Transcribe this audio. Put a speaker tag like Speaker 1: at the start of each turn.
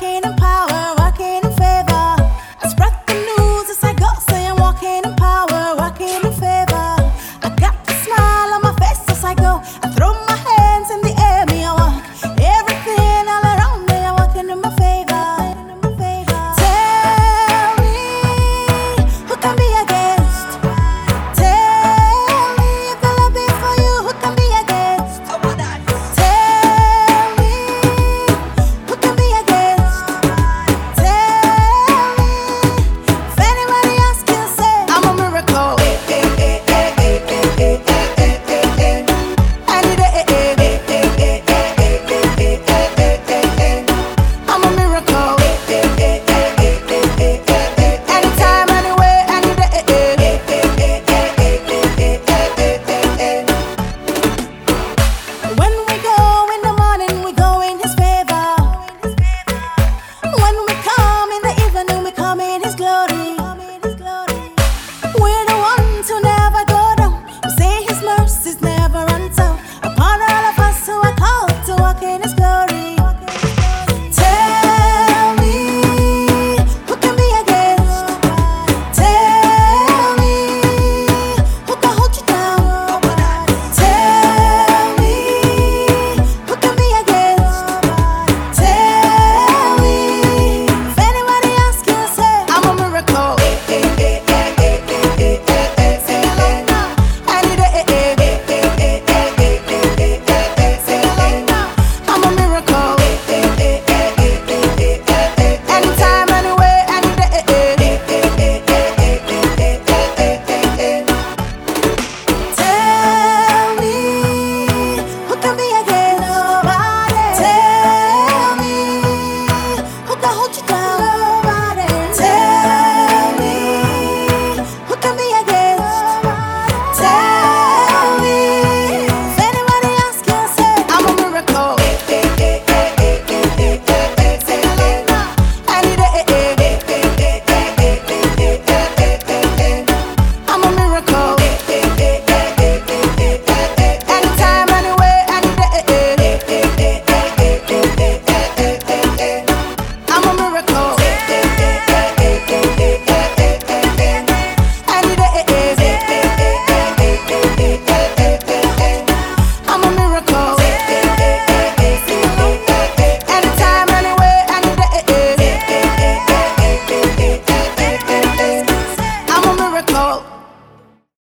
Speaker 1: walking hold you down.